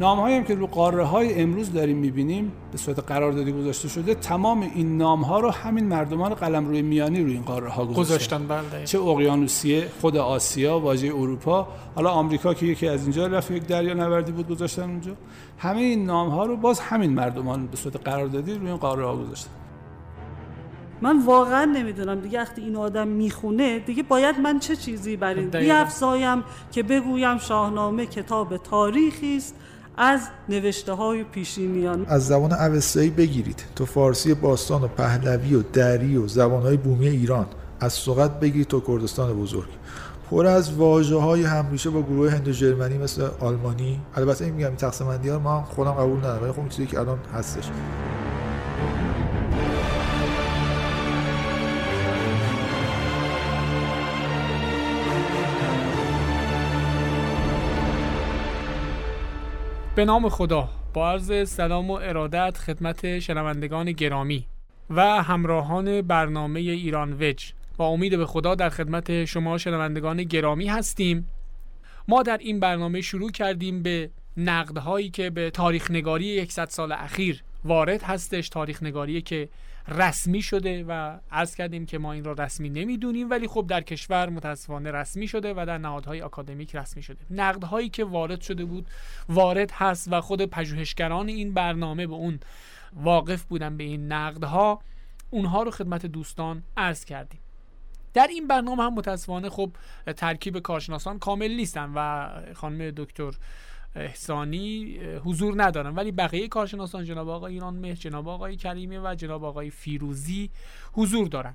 نام هم که رو قاره های امروز داریم می‌بینیم به صورت قراردادی گذاشته شده تمام این نام ها رو همین مردمان قلم روی میانی روی این قاره ها گذاشتن بله. چه اقیانوسیه خود آسیا واژه اروپا حالا آمریکا که یکی از اینجا رفت یک دریا نوردی بود گذاشتن اونجا. همه این نام ها رو باز همین مردمان به صورت قراردادی روی این قاره ها گذاشتن. من واقعا نمی‌دونم دیگه وقتی این آدم می‌خونه دیگه باید من چه چیزی برای بیافزایم که بگویم شاهنامه کتاب تاریخی است. از نوشته های پیشینیان. از زبان اوستایی بگیرید. تو فارسی باستان و پهلوی و دری و زبان های بومی ایران. از سقط بگیرید تا کردستان بزرگ. پر از واژه های همیشه با گروه هندو جرمنی مثل آلمانی. البته این میگم تقسیم ها ما خودم قبول ندارم ولی خب چیزی که الان هستش. به نام خدا. با عرض سلام و ارادت خدمت شنوندگان گرامی و همراهان برنامه ایران وج با امید به خدا در خدمت شما شنوندگان گرامی هستیم. ما در این برنامه شروع کردیم به نقدهایی که به تاریخ نگاری 100 سال اخیر وارد هستش تاریخ نگاری که رسمی شده و عرض کردیم که ما این را رسمی نمی‌دونیم ولی خب در کشور متاسفانه رسمی شده و در نهادهای آکادمیک رسمی شده. نقدهایی که وارد شده بود وارد هست و خود پژوهشگران این برنامه به اون واقف بودن به این نقدها اونها رو خدمت دوستان عرض کردیم. در این برنامه هم متاسفانه خب ترکیب کارشناسان کامل نیستن و خانم دکتر احسانی حضور ندارن ولی بقیه کارشناسان جناب آقای ایران مهر جناب آقای کریمی و جناب آقای فیروزی حضور دارن.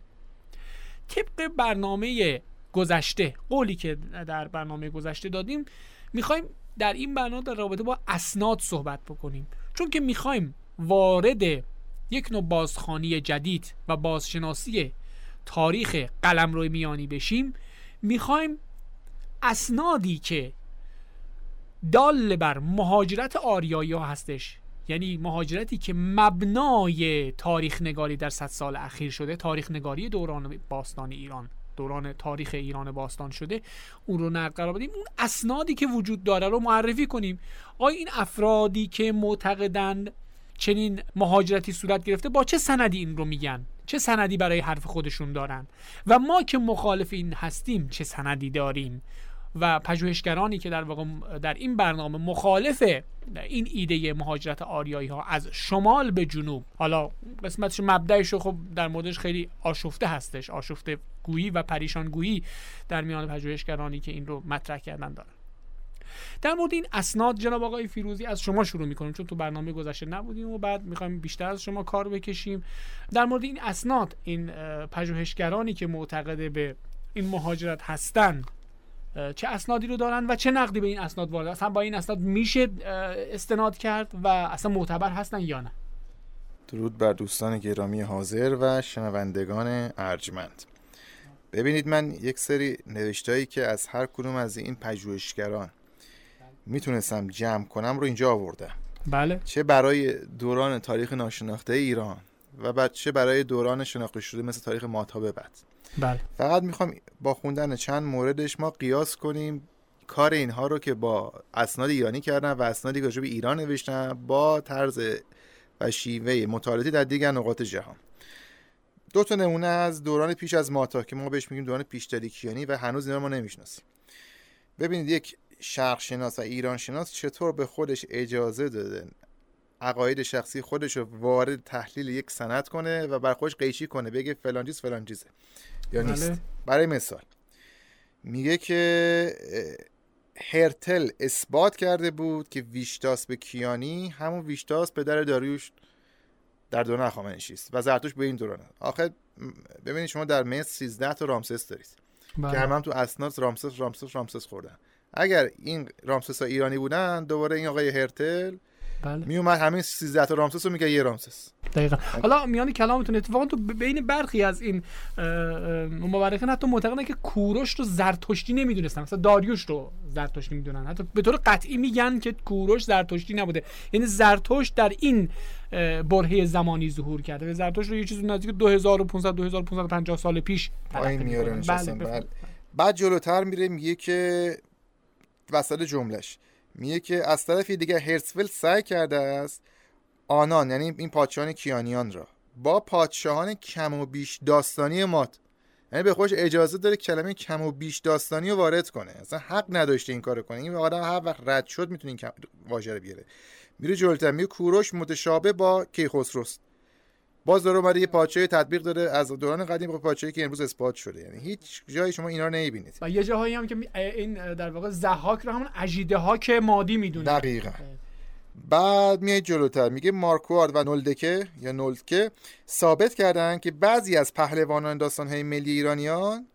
طبق برنامه گذشته قولی که در برنامه گذشته دادیم می‌خوایم در این برنامه در رابطه با اسناد صحبت بکنیم. چون که می‌خوایم وارد یک نوع بازخانی جدید و بازشناسی تاریخ قلمرو میانی بشیم می‌خوایم اسنادی که دال بر مهاجرت آریایی ها هستش. یعنی مهاجرتی که مبنای تاریخ نگاری در صد سال اخیر شده تاریخ نگاری دوران باستان ایران دوران تاریخ ایران باستان شده اون رو نقل قرار بدیم. اون اسنادی که وجود داره رو معرفی کنیم. آیا این افرادی که معتقدند چنین مهاجرتی صورت گرفته با چه سندی این رو میگن؟ چه سندی برای حرف خودشون دارن؟ و ما که مخالف این هستیم چه سندی داریم؟ و پژوهشگرانی که در واقع در این برنامه مخالف این ایده مهاجرت آریایی ها از شمال به جنوب حالا قسمتش مبدعش خب در موردش خیلی آشفته هستش آشفته گویی و پریشان گویی در میان پژوهشگرانی که این رو مطرح کردن دارن. در مورد این اسناد جناب آقای فیروزی از شما شروع می‌کنیم چون تو برنامه گذشته نبودیم و بعد می‌خوایم بیشتر از شما کار بکشیم. در مورد این اسناد این پژوهشگرانی که معتقد به این مهاجرت هستند چه اسنادی رو دارن و چه نقدی به این اسناد وارد اصلا با این اسناد میشه استناد کرد و اصلا معتبر هستن یا نه؟ درود بر دوستان گرامی حاضر و شنوندگان ارجمند. ببینید من یک سری نوشتایی که از هر کدوم از این پژوهشگران می‌تونستم جمع کنم رو اینجا آوردم. بله. چه برای دوران تاریخ ناشناخته ایران و بعد چه برای دوران شناخته شده مثل تاریخ ماتا به بعد. بله. فقط می‌خوام با خوندن چند موردش ما قیاس کنیم. کار اینها رو که با اسناد ایرانی کردن و اسنادی که به ایران نوشتن با طرز و شیوه مطالعاتی در دیگر نقاط جهان. دو تا نمونه از دوران پیش از ماتا که ما بهش میگیم دوران پیشتریکیانی و هنوز اینا ما نمی‌شناسیم. ببینید یک شرق شناس و ایران شناس چطور به خودش اجازه داده عقاید شخصی خودش رو وارد تحلیل یک سند کنه و بر خودش قیچی کنه بگه فلان چیز فلان چیزه. یا بله. نیست برای مثال میگه که هرتل اثبات کرده بود که ویشتاس به کیانی همون ویشتاس پدر داریوش در دوران اخامنشی است و زرتوش به این دوران آخه ببینید شما در مصر 13 تا رامسس دارید بله. که هم, تو اسناد رامسس رامسس رامسس خوردن اگر این رامسس ها ایرانی بودن دوباره این آقای هرتل بله. میومد همین 13 تا رامسس رو میگه یه رامسس. دقیقا. حالا میان کلامتون اتفاقا تو بین برخی از این مورخین حتی معتقدن که کوروش رو زرتشتی نمی‌دونستن. مثلا داریوش رو زرتشتی می‌دونن. حتی به طور قطعی میگن که کوروش زرتشتی نبوده. یعنی زرتشت در این برهه زمانی ظهور کرده. و زرتشت رو یه چیزی نزدیک 2500 2550 سال پیش میاره بله بله. بعد جلوتر میره میگه که وسط جملش میگه که از طرف دیگه هرسفل سعی کرده است آنان یعنی این پادشاهان کیانیان را با پادشاهان کم و بیش داستانی مات یعنی به خودش اجازه داره کلمه کم و بیش داستانی رو وارد کنه. اصلا حق نداشته این کارو کنه. این آدم هر وقت رد شد می‌تونه این واژه رو بیاره. میره جلوتر میگه کوروش متشابه با کیخسروست. باز داره اومده یه پادشاهی تطبیق داره از دوران قدیم به پادشاهی که امروز اثبات شده. یعنی هیچ جایی شما اینا رو نمی‌بینید. و یه جاهایی هم که این در واقع زحاک رو همون اجیده هاک مادی می‌دونه. دقیقاً. بعد میای جلوتر میگه مارکوارد و نولدکه یا نولدکه ثابت کردن که بعضی از پهلوانان داستان های ملی ایرانیان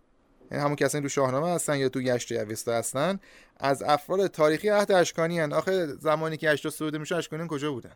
یعنی همون کسانی تو شاهنامه هستن یا تو گشت اوستا هستن از افراد تاریخی عهد اشکانی هن. آخه زمانی که اشتا سروده میشه اشکانیان کجا بودن؟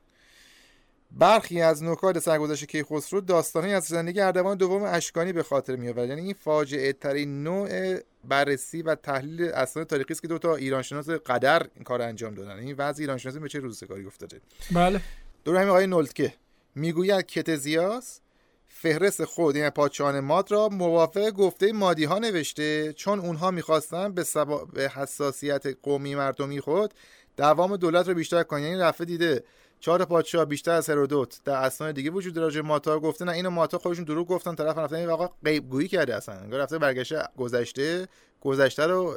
برخی از نکات سرگذشت کیخسرو داستانی از زندگی اردوان دوم اشکانی به خاطر می آورد یعنی این فاجعه ترین نوع بررسی و تحلیل اسناد تاریخی است که دو تا ایرانشناس قدر این کار انجام دادن. این وضع ایرانشناسی به چه روزگاری افتاده؟ بله. دور همین آقای نولتکه می‌گوید کتزیاس فهرست خود یعنی پادشاهان ماد را موافق گفته مادی ها نوشته. چون اونها می‌خواستن به, سبا... به حساسیت قومی مردمی خود دوام دولت رو بیشتر کنن یعنی رفته دیده چهار پادشاه بیشتر از هرودوت در اسناد دیگه وجود داره ماتا گفته نه اینو ماتا خودشون دروغ گفتن. طرف رفتن این آقا غیب گویی کرده اصلا. انگار رفته برگشته گذشته گذشته رو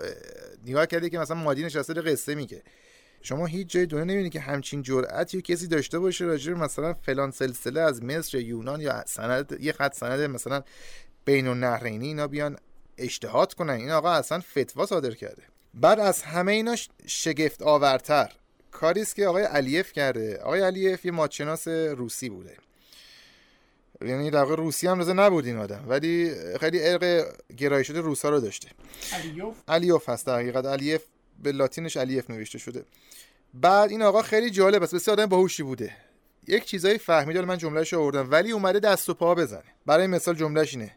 نگاه کرده که مثلا مادی نشسته قصه میگه. شما هیچ جای دنیا نمی‌بینید که همچین جرأتی کسی داشته باشه راجع مثلا فلان سلسله از مصر یونان یا سند یه خط سند مثلا بین النهرینی اینا بیان اجتهاد کنن. این آقا اصلا فتوا صادر کرده. بعد از همه اینا شگفت آورتر کاری است که آقای علیف کرده. آقای علیف یه مادشناس روسی بوده. یعنی در واقع روسی هم رزه نبود این آدم ولی خیلی ارق گرایش شده روسا رو داشته. علیوف علیوف هست در حقیقت. علیف به لاتینش علیف نوشته شده. بعد این آقا خیلی جالب است. بسیار آدم باهوشی بوده. یک چیزایی فهمیده من جملهش رو آوردم. ولی اومده دست و پا بزنه. برای مثال جملهش اینه.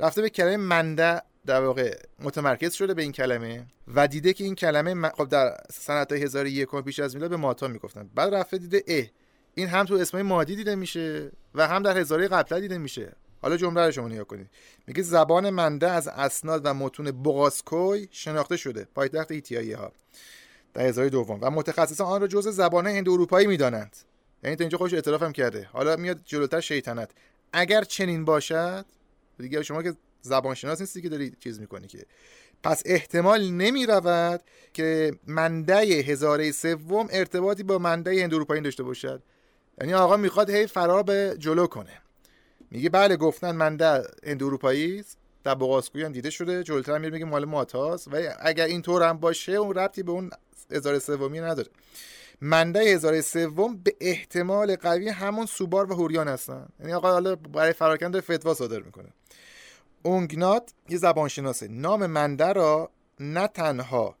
رفته به کلمه منده در واقع متمرکز شده به این کلمه و دیده که این کلمه خب در سنت 1001 پیش از میلاد به ماتا می‌گفتن. بعد رفته دیده اه این هم تو اسمای مادی دیده میشه و هم در هزاره قبلا دیده میشه. حالا جمله رو شما نگاه کنید. میگه زبان منده از اسناد و متون بوغاسکوی شناخته شده. پایتخت ایتیایی ها. در هزاره دوم. و متخصصان آن را جزء زبان هند اروپایی می‌دانند. یعنی تا اینجا خوش اعتراف هم کرده. حالا میاد جلوتر شیطنت. اگر چنین باشد دیگه شما که زبانشناس نیستی که داری چیز می‌کنی که. پس احتمال نمی رود که منده هزاره سوم ارتباطی با منده هند اروپایی داشته باشد. یعنی آقا می‌خواد هی فرار به جلو کنه. میگه بله گفتن منده هند اروپایی است. در بقاسکوی هم دیده شده. جلوتر میگه میگه مال ماتاست و اگر این طور هم باشه اون ربطی به اون هزار سومی نداره. منده هزار سوم به احتمال قوی همون سوبار و هوریان هستن. یعنی آقا حالا برای فرار کردن فتوا صادر می‌کنه. اونگنات یه زبانشناسه. نام منده را نه تنها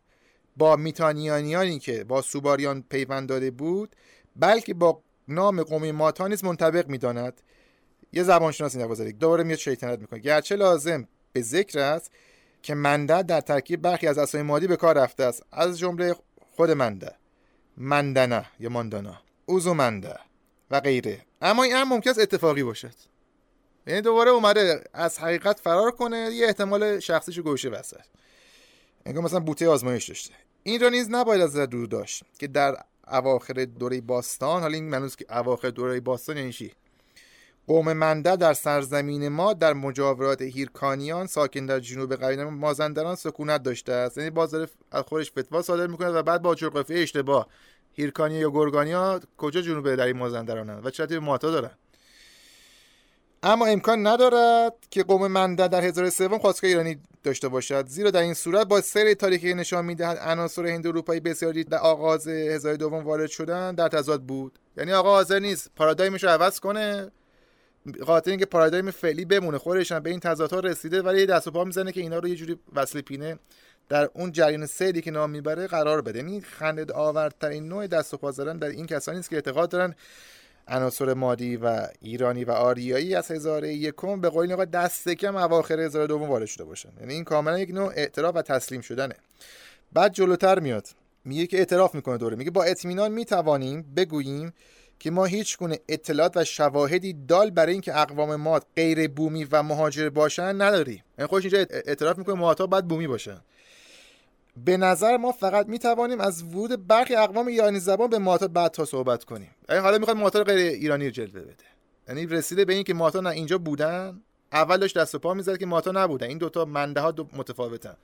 با میتانیانیانی که با سوباریان پیوند داده بود بلکه با نام قومی ماتا نیز منطبق می‌داند. یه زبانشناس این دوباره دوباره میاد شیطنت می‌کنه. گرچه لازم به ذکر است که منده در ترکیب برخی از اسامی مادی به کار رفته است. از جمله خود منده. مندنه یا ماندانا. اوزو منده و غیره. اما این هم ممکن است اتفاقی باشد. یعنی دوباره اومده از حقیقت فرار کنه یه احتمال شخصیش گوشه وسط انگار مثلا بوته آزمایش داشته. این را نیز نباید از دور داشت که در اواخر دوره باستان حالا این منوز که اواخر دوره باستان یعنی چی؟ قوم منده در سرزمین ما در مجاورات هیرکانیان ساکن در جنوب قبیله مازندران سکونت داشته است. یعنی باز از خودش فتوا صادر می‌کنه و بعد با جغرافی اشتباه هیرکانیا یا گرگانیا کجا جنوب در این مازندرانن و چه به ماتا دارن؟ اما امکان ندارد که قوم منده در هزار سوم خواستگاه ایرانی داشته باشد. زیرا در این صورت با سر تاریخی نشان می‌دهد عناصر هند اروپایی بسیاری در آغاز هزار دوم وارد شدن در تضاد بود. یعنی آقا حاضر نیست پارادایمش رو عوض کنه. خاطر اینکه پارادایم فعلی بمونه خودش به این تضادها رسیده ولی دست و پا می‌زنه که اینا رو یه جوری وصل پینه در اون جریان سیلی که نام می‌بره قرار بده. یعنی خنده آورترین نوع دست و پا در این کسانی است که اعتقاد دارن عناصر مادی و ایرانی و آریایی از هزار یکم به قول آقا دست کم اواخر هزار دوم وارد شده باشن. یعنی این کاملا یک نوع اعتراف و تسلیم شدنه. بعد جلوتر میاد. میگه که اعتراف می‌کنه دوره. میگه با اطمینان می‌توانیم بگوییم که ما هیچ گونه اطلاعات و شواهدی دال برای اینکه اقوام ما غیر بومی و مهاجر باشن نداریم. یعنی خودش اینجا اعتراف می‌کنه ماتا باید بومی باشن. به نظر ما فقط می توانیم از ورود برخی اقوام ایرانی زبان به ماتا بعد تا صحبت کنیم. یعنی حالا می‌خواد ماتا غیر ایرانی رو جلوه بده. یعنی رسیده به این که ماتا نه اینجا بودن اول داشت دست و پا می‌زد که ماتا نبودن. این دوتا منده ها دو متفاوتن.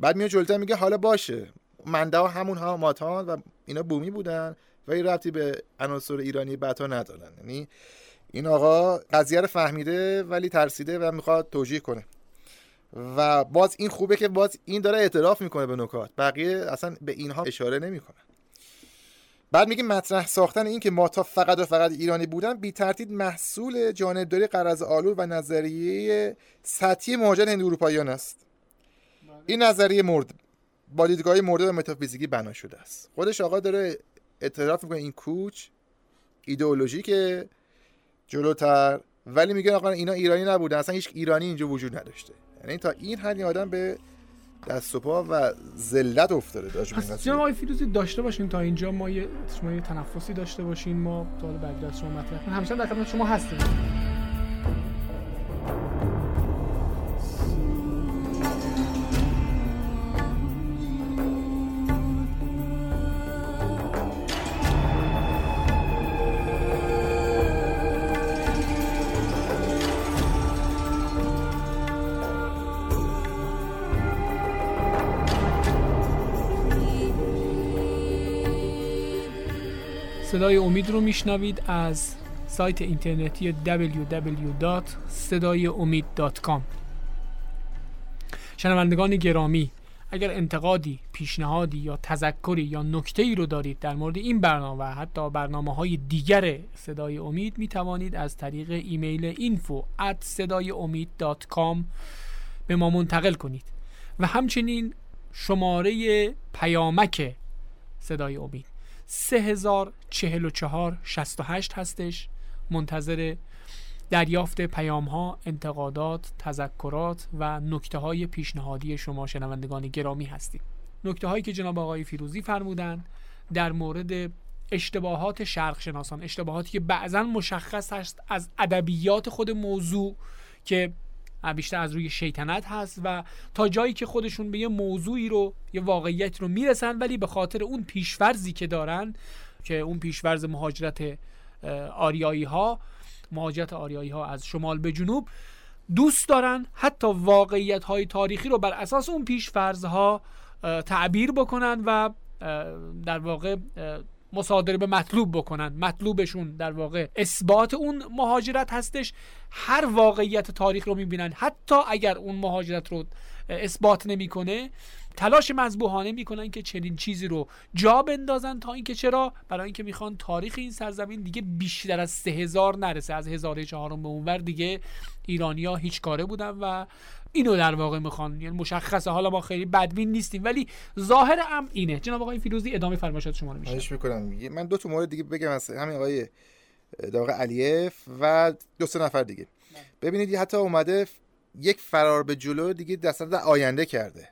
بعد میاد جلوتر میگه حالا باشه. منده ها همون ها ماتان و اینا بومی بودن و این ربطی به عناصر ایرانی بعدها ندارن. یعنی این آقا قضیه رو فهمیده ولی ترسیده و می‌خواد توجیه کنه. و باز این خوبه که باز این داره اعتراف می‌کنه به نکات. بقیه اصلا به اینها اشاره نمی‌کنه. بعد میگه مطرح ساختن این که ماتا فقط و فقط ایرانی بودن بی ترتیب محصول جانبداری قرض آلو و نظریه سطحی مهاجر هند اروپاییان است. این نظریه مرد با دیدگاه مرده و متافیزیکی بنا شده است. خودش آقا داره اعتراف می‌کنه این کوچ ایدئولوژیکه جلوتر ولی میگه آقا اینا ایرانی نبودن اصلا هیچ ایرانی اینجا وجود نداشته. یعنی تا این حد آدم به دست و پا و ذلت افتاده داشت پس جناب آقای فیروزی داشته باشین تا اینجا ما یه شما یه تنفسی داشته باشین ما سوال بعدی از شما مطرح کنیم. همچنان در خدمت شما هستیم. صدای امید رو میشنوید از سایت اینترنتی www.sedayeomid.com شنوندگان گرامی اگر انتقادی، پیشنهادی یا تذکری یا نکته ای رو دارید در مورد این برنامه و حتی برنامه های دیگر صدای امید می توانید از طریق ایمیل info at به ما منتقل کنید. و همچنین شماره پیامک صدای امید. 3044 68 هستش منتظر دریافت پیام ها، انتقادات، تذکرات و نکته های پیشنهادی شما شنوندگان گرامی هستیم. نکته هایی که جناب آقای فیروزی فرمودن در مورد اشتباهات شرق شناسان اشتباهاتی که بعضا مشخص هست از ادبیات خود موضوع که بیشتر از روی شیطنت هست و تا جایی که خودشون به یه موضوعی رو یه واقعیت رو می‌رسن ولی به خاطر اون پیشورزی که دارن که اون پیشورز مهاجرت آریایی ها مهاجرت آریایی ها از شمال به جنوب دوست دارن حتی واقعیت های تاریخی رو بر اساس اون ها تعبیر بکنن و در واقع مصادره به مطلوب بکنن مطلوبشون در واقع اثبات اون مهاجرت هستش. هر واقعیت تاریخ رو می‌بینن. حتی اگر اون مهاجرت رو اثبات نمی‌کنه تلاش مذبوحانه می‌کنن که چنین چیزی رو جا بندازن تا اینکه چرا؟ برای اینکه می‌خوان تاریخ این سرزمین دیگه بیشتر از سه هزار نرسه. از هزار چهارم به اونور دیگه ایرانیا هیچ کاره بودن و اینو در واقع می‌خوان. یعنی مشخصه. حالا ما خیلی بدبین نیستیم ولی ظاهر ام اینه. جناب آقای فیروزی ادامه فرمایشات شما رو میشه. می‌کنم. من دو تا مورد دیگه بگم از همین آقای در علیف و دو سه نفر دیگه. ببینید حتی اومده یک فرار به جلو دیگه دست آینده کرده.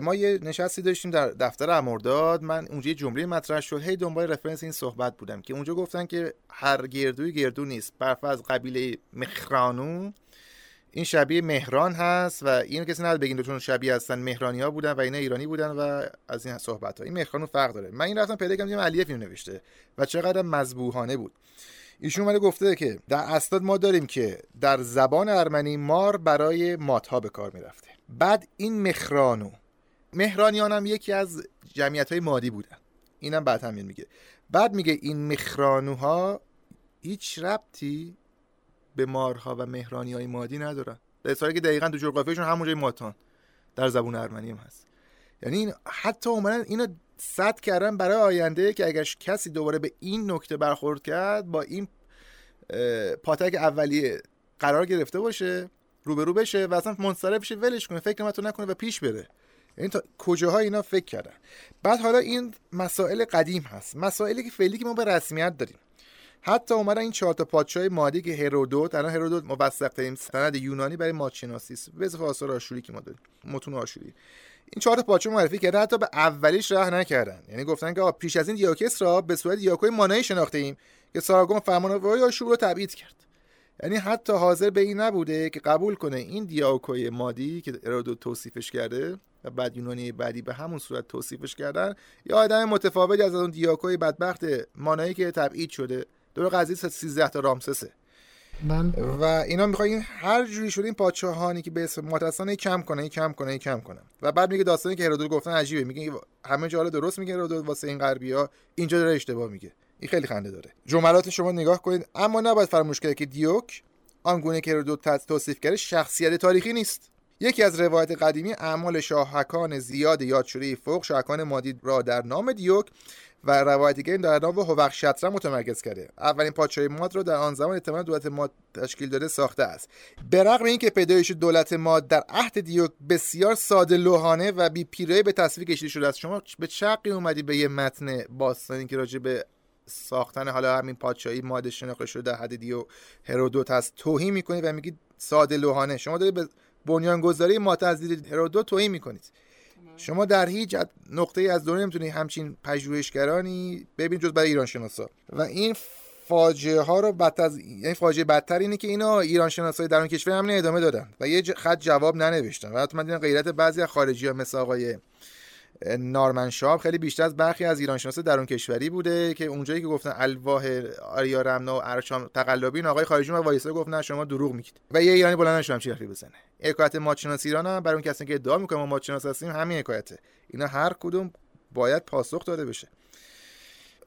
ما یه نشستی داشتیم در دفتر امرداد. من اونجا یه جمله مطرح شد. هی دنبال رفرنس این صحبت بودم که اونجا گفتن که هر گردوی گردو نیست. برف از قبیله مخرانو. این شبیه مهران هست و اینو کسی نداره بگین چون شبیه هستن مهرانی ها بودن و اینا ایرانی بودن و از این صحبت ها این مهرانو فرق داره. من این رفتم پیدا کردم علیف اینو نوشته و چقدر مذبوحانه بود. ایشون اومده گفته که در اسناد ما داریم که در زبان ارمنی مار برای ماتها به کار می‌رفته. بعد این مهرانو مهرانیان هم یکی از جمعیت های مادی بودن. اینم بعد هم میگه. بعد میگه این مخرانوها هیچ ربطی به مارها و مهرانی های مادی ندارن. در که دقیقا تو جغرافیشون همونجای ماتان. در زبون ارمنی هم هست. یعنی این حتی اومدن اینو صد کردن برای آینده که اگر کسی دوباره به این نکته برخورد کرد با این پاتک اولیه قرار گرفته باشه روبرو بشه و اصلا منصرف بشه ولش کنه فکر تو نکنه و پیش بره. یعنی تا کجاها اینا فکر کردن؟ بعد حالا این مسائل قدیم هست. مسائلی که فعلی که ما به رسمیت داریم. حتی اومدن این چهار تا پادشاه مادی که هرودوت الان هرودوت موثق ترین سند یونانی برای مادشناسی است. به اضافه آثار آشوری که ما داریم. متون آشوری. این چهار تا پادشاه معرفی کرده حتی به اولیش راه نکردن. یعنی گفتن که پیش از این دیاکس را به صورت دیاکوی شناخته ایم که ساراگون فرمانروایی آشور رو تبعید کرد. یعنی حتی حاضر به این نبوده که قبول کنه این دیاکوی مادی که هرودوت توصیفش کرده و بعد یونانی بعدی به همون صورت توصیفش کردن یا آدم متفاوتی از اون دیاکوی بدبخت مانایی که تبعید شده. دور قضیه 13 تا رامسسه. من و اینا می‌خواین هر جوری شده این پادشاهانی که به اسم ماتسان کم کنه کم کنه کم کنه. و بعد میگه داستانی که هرودوت گفتن عجیبه. میگه همه جا درست میگه هرودوت واسه این غربیا اینجا داره اشتباه میگه. این خیلی خنده داره. جملات شما نگاه کنید. اما نباید فراموش کرد که دیوک آنگونه که هرودوت توصیف کرده شخصیت تاریخی نیست. یکی از روایت قدیمی اعمال شاهکان زیاد یاد شده. فوق شاهکان مادی را در نام دیوک. و روایت دیگه در نام هوخ متمرکز کرده. اولین پادشاهی ماد رو در آن زمان احتمال دولت ماد تشکیل داده ساخته است. به رغم اینکه پیدایش دولت ماد در عهد دیوک بسیار ساده لوحانه و بی پیره به تصویر کشیده شده است شما به چقی اومدی به یه متن باستانی که راجع به ساختن حالا همین پادشاهی ماد شناخته شده در حد دیو هرودوت هست توهین می‌کنید و میگید ساده لوحانه؟ شما دارید به بنیانگذاری مات از دید هرودوت توهین می‌کنید. شما در هیچ نقطه از دنیا نمی‌تونید همچین پژوهشگرانی ببین جز برای ایران شناسا. و این فاجعه ها رو بعد از یعنی فاجعه بدتر اینه که اینا ایران شناسای در اون کشور همین ادامه دادن. و یه خط جواب ننوشتن. و حتی من دیدم غیرت بعضی از خارجی ها مثل آقای نارمن شاب خیلی بیشتر از برخی از ایران شناسا در اون کشوری بوده که اونجایی که گفتن الواح آریا رمنا و ارشام تقلبی آقای خارجی ما وایسا گفتن شما دروغ میگید. و یه ایرانی بلند نشدم چی بزنه. حکایت ماچناس ایران هم برای اون کسی که ادعا می‌کنه ما ماچناس هستیم همین حکایته. اینا هر کدوم باید پاسخ داده بشه.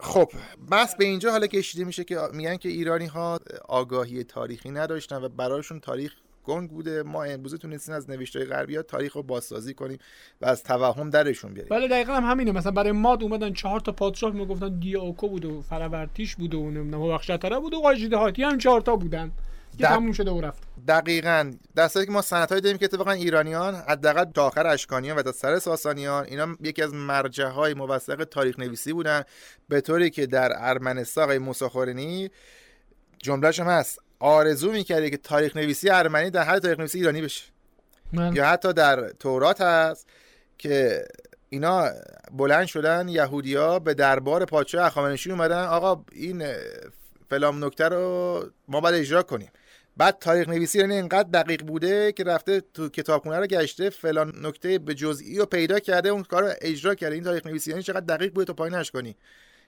خب بس به اینجا حالا کشیده میشه که میگن که ایرانی ها آگاهی تاریخی نداشتن و برایشون تاریخ گنگ بوده. ما امروزه تونستیم از نوشته غربی ها تاریخ رو بازسازی کنیم و از توهم درشون بیاریم بله دقیقا هم همینه. مثلا برای ماد اومدن چهار تا پادشاه ما گفتن دیاکو بود و فرورتیش بود و نمی‌دونم بخشتره بود و قاجیده هم چهار تا بودن که تموم شده و رفت. دقیقا. در که ما سنت داریم که اتفاقا ایرانیان حداقل تا آخر اشکانیان و تا سر ساسانیان اینا یکی از مرجع های موثق تاریخ نویسی بودن. به طوری که در ارمنستان آقای موسی جملهش هم هست. آرزو می‌کرده که تاریخ نویسی ارمنی در حد تاریخ نویسی ایرانی بشه. من... یا حتی در تورات هست که اینا بلند شدن یهودیا به دربار پادشاه اخامنشی اومدن آقا این فلام نکته رو ما باید اجرا کنیم. بعد تاریخ نویسی یعنی اینقدر دقیق بوده که رفته تو کتابخونه رو گشته فلان نکته به جزئی رو پیدا کرده اون کار رو اجرا کرده. این تاریخ نویسی یعنی چقدر دقیق بوده تو پایینش کنی.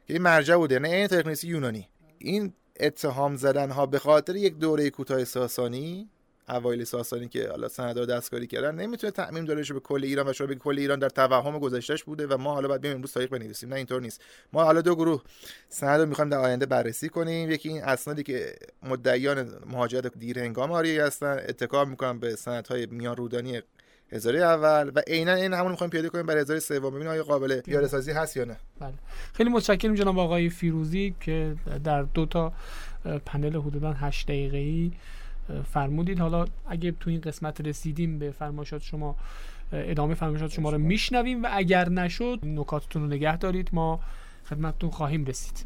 که این مرجع بوده. نه این تاریخ نویسی یونانی. این اتهام زدن ها به خاطر یک دوره کوتاه ساسانی اوایل ساسانی که حالا سندها دستکاری کردن نمی‌تونه تعمیم داره به کل ایران و شما به کل ایران در توهم گذشتهش بوده و ما حالا باید بریم امروز تاریخ بنویسیم. نه اینطور نیست. ما حالا دو گروه سند رو می‌خوایم در آینده بررسی کنیم. یکی این اسنادی که مدعیان مهاجرت دیر هنگام آریایی هستن. اتکا می‌کنن به سندهای میان رودانی هزاره اول و عینا این همون می‌خوایم پیاده کنیم برای هزاره سوم. ببینیم آیا قابل پیاده سازی هست یا نه. بله. خیلی متشکرم جناب آقای فیروزی که در دو تا پنل حدودا 8 دقیقه‌ای فرمودید. حالا اگه تو این قسمت رسیدیم به فرمایشات شما ادامه فرمایشات شما رو میشنویم و اگر نشد نکاتتون رو نگه دارید. ما خدمتتون خواهیم رسید.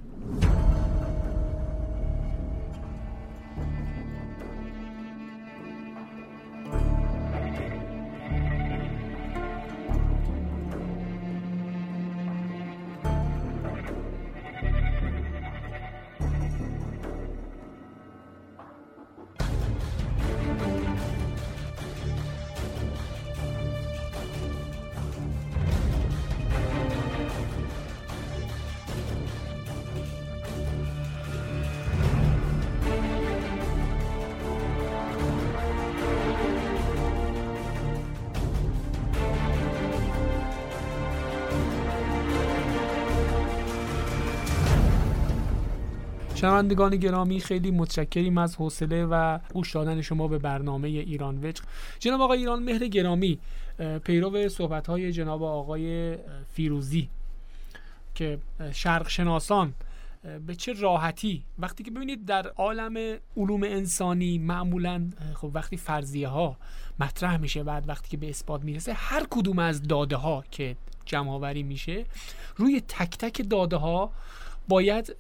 شنوندگان گرامی خیلی متشکریم از حوصله و گوش دادن شما به برنامه ایران وچ. جناب آقای ایران مهر گرامی پیرو صحبت های جناب آقای فیروزی که شرق شناسان به چه راحتی وقتی که ببینید در عالم علوم انسانی معمولا خب وقتی فرضیه ها مطرح میشه بعد وقتی که به اثبات می‌رسه هر کدوم از داده ها که جمع میشه روی تک تک داده ها باید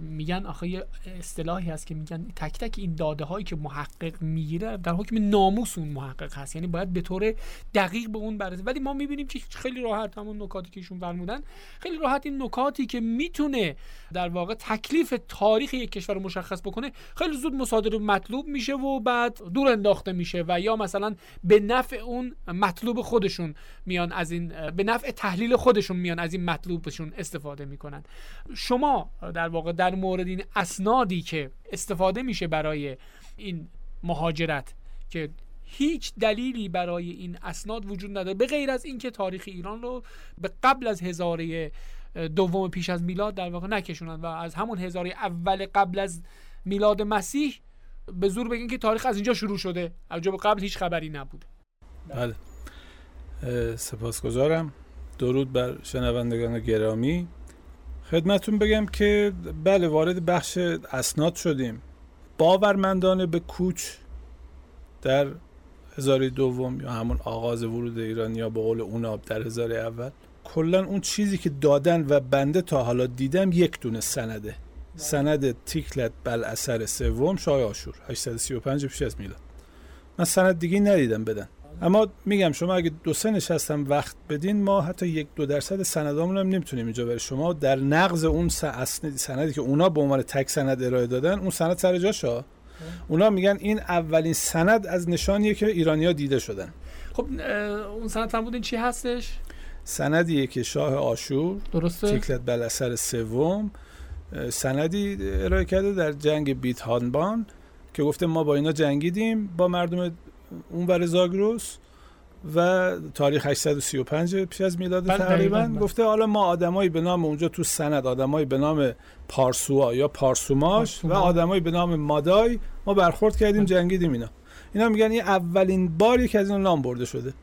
میگن آخه یه اصطلاحی هست که میگن تک تک این داده هایی که محقق می‌گیره در حکم ناموس اون محقق هست. یعنی باید به طور دقیق به اون برسه. ولی ما می‌بینیم که خیلی راحت همون نکاتی که ایشون فرمودن خیلی راحت این نکاتی که می‌تونه در واقع تکلیف تاریخ یک کشور رو مشخص بکنه خیلی زود مصادره مطلوب میشه و بعد دور انداخته میشه و یا مثلا به نفع اون مطلوب خودشون میان از این به نفع تحلیل خودشون میان از این مطلوبشون استفاده می‌کنن. شما در واقع در مورد این اسنادی که استفاده میشه برای این مهاجرت که هیچ دلیلی برای این اسناد وجود نداره به غیر از اینکه تاریخ ایران رو به قبل از هزاره دوم پیش از میلاد در واقع نکشونن و از همون هزاره اول قبل از میلاد مسیح به زور بگن که تاریخ از اینجا شروع شده. از به قبل هیچ خبری نبوده. بله. سپاسگزارم. درود بر شنوندگان گرامی. خدمتون بگم که بله وارد بخش اسناد شدیم. باورمندانه به کوچ در هزاره دوم یا همون آغاز ورود ایران یا به قول اونا در هزاره اول کلا اون چیزی که دادن و بنده تا حالا دیدم یک دونه سنده. سند تیکلت بل اثر سوم شاه آشور 835 پیش از میلاد. من سند دیگه ندیدم بدن. اما میگم شما اگه دو سه نشستم وقت بدین ما حتی یک دو درصد سندامون هم نمی‌تونیم اینجا برای شما در نقض اون سندی که اونا به عنوان تک سند ارائه دادن اون سند سر جاشا اونا میگن این اولین سند از نشانیه که ایرانیا دیده شدن. خب اون سند هم بودین چی هستش؟ سندیه که شاه آشور درسته؟ تیکلت بل اثر سوم سندی ارائه کرده در جنگ بیت هانبان که گفته ما با اینا جنگیدیم با مردم اون ور زاگروس و تاریخ 835 پیش از میلاد بله، تقریبا بله. گفته حالا ما آدمایی به نام اونجا تو سند آدمایی به نام پارسوا یا پارسوماش و آدمایی به نام مادای ما برخورد کردیم جنگیدیم اینا. اینا میگن این اولین باری که از این نام برده شده.